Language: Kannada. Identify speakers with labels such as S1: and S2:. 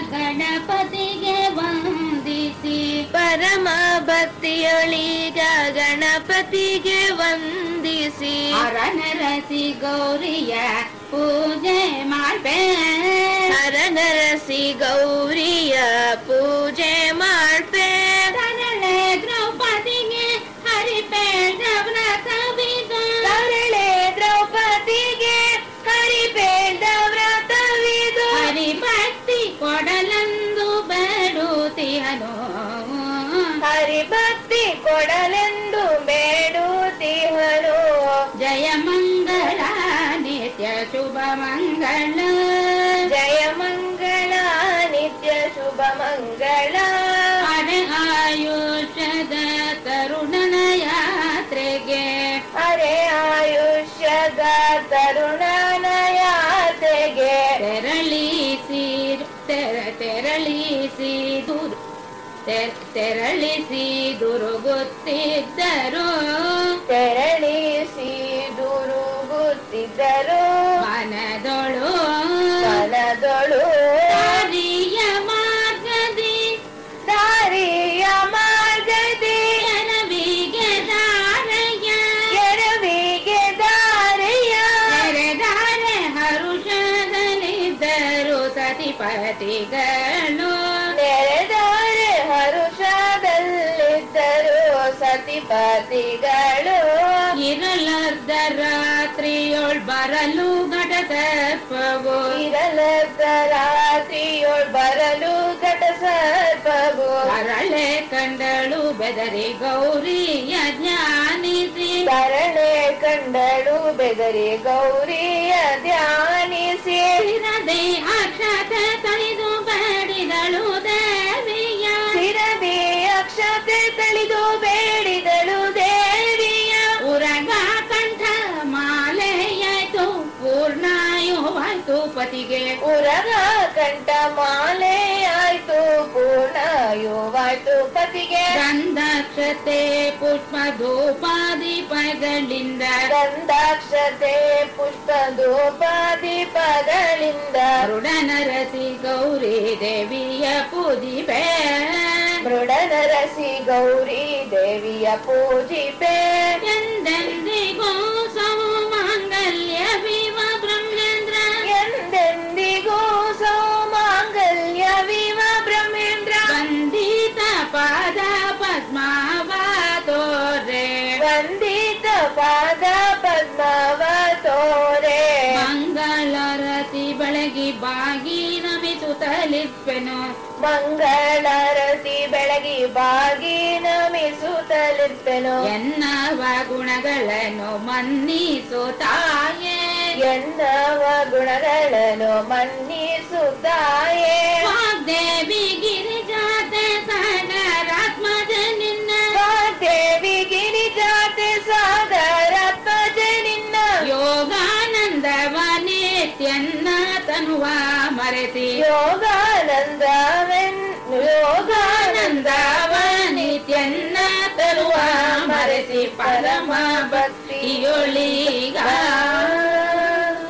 S1: ಗಣಪತಿಗೆ ವಂದಿಸಿ.
S2: ಪರಮ ಭಕ್ತಿಯೊಳೀಗ ಗಣಪತಿಗೆ ವಂದಿಸಿ.
S1: ಹರನರಸಿ ಗೌರಿಯ ಪೂಜೆ ಮಾಡ್ಬೇ.
S2: ಹರನರಸಿ ಗೌರಿಯ ಪೂಜೆ
S1: ಹರಿಭಕ್ತಿ ಕೊಡಲೆಂದು
S2: ಬೇಡುತ್ತಿಹರು
S1: ಜಯ ಮಂಗಳ ನಿತ್ಯ ಶುಭ ಮಂಗಳ.
S2: ಜಯ ಮಂಗಳ ನಿತ್ಯ ಶುಭ ಮಂಗಳ.
S1: ಹರೆ ಆಯುಷ್ಯದ ತರುಣನ ಯಾತ್ರೆಗೆ
S2: ಅರೆ ಆಯುಷ್ಯದ ತರುಣನ ಯಾತ್ರೆಗೆ
S1: ತೆರಳಿಸಿ ತೆರ ತೆರಳಿಸಿ ದುರ್ ತೆರಳಿಸಿ ದುರುಗುತ್ತಿದ್ದರು.
S2: ತೆರಳಿಸಿ ದುರುಗುತ್ತಿದ್ದರು.
S1: ಮನದೊಳು
S2: ಮನದೊಳು
S1: ದಾರಿಯ ಮಾರ್ಗದಿ.
S2: ದಾರಿಯ ಮಾರ್ಗದಿ.
S1: ಎರವಿಗೆ ದಾರಯ್ಯ.
S2: ಎರವಿಗೆ ದಾರಯ್ಯ.
S1: ಎರೆದಾರೆ ಹರುಷದಲ್ಲಿದ್ದರು ಸತಿಪತಿಗಳು.
S2: ನೆರೆದಾರೆ ಹರುಷದಲ್ಲಿದ್ದರು ಸತಿಪತಿಗಳು
S1: ಇರಲದ್ದ ರಾತ್ರಿಯೊಳ್ ಬರಲು ಘಟ ಸರ್ಪವು
S2: ಇರಲದ ರಾತ್ರಿಯೊಳ್ ಬರಲು ಘಟ ಸರ್ಪವು
S1: ಅರಳೆ ಕಂಡಳು ಬೆದರಿ ಗೌರಿಯ ಜ್ಞಾನಿಸಿ
S2: ಅರಳೆ ಕಂಡಳು ಬೆದರಿ ಗೌರಿಯ
S1: ಪೂರ್ಣಾಯುವಾಯ್ತು ಪತಿಗೆ.
S2: ಉರಗ ಕಂಠ ಮಾಲೆ ಆಯ್ತು ಪೂರ್ಣಯುವಾಯ್ತು ಪತಿಗೆ.
S1: ಗಂಧಾಕ್ಷತೆ ಪುಷ್ಪ ಧೂಪಾದೀಪಗಳಿಂದ
S2: ಗಂಧಾಕ್ಷತೆ ಪುಷ್ಪ ಧೂಪಾದೀಪಗಳಿಂದ
S1: ರುಡನರಸಿ ಗೌರಿ ದೇವಿಯ ಪೂಜಿಪೆ.
S2: ಮೃಡನರಸಿ ಗೌರಿ ದೇವಿಯ ಪೂಜಿಪೆ.
S1: ಎಂದೆಂದಿಗೂ ನಮಿಸುತ್ತಲಿಪ್ಪೆನು
S2: ಮಂಗಳಾರತಿ ಬೆಳಗಿ ಬಾಗಿ ನಮಿಸುತ್ತಲಿಪ್ಪೆನು.
S1: ಎನ್ನವ ಗುಣಗಳನ್ನು ಮನ್ನಿಸುತ್ತಾಯೇ
S2: ಎನ್ನವ ಗುಣಗಳನ್ನು ಮನ್ನಿಸುತ್ತಾಯೇ
S1: ದೇವಿ ಗಿರಿಜಾತೆ ಸಾಗರಾತ್ಮಜ ನಿನ್ನ.
S2: ದೇವಿ ಗಿರಿಜಾತೆ ಸಾಗರಾತ್ಮಜ ನಿನ್ನ.
S1: ಯೋಗಾನಂದವ ನಿತ್ಯನ್ನ ತನುವ ಮರೆತಿ
S2: ಯೋಗಾನಂದವೆನ್ ಯೋಗಾನಂದವ
S1: ನಿತ್ಯನ್ನ ತರುವ ಮರೆಸಿ ಪರಮ ಭಕ್ತಿಯೊಳಿಗ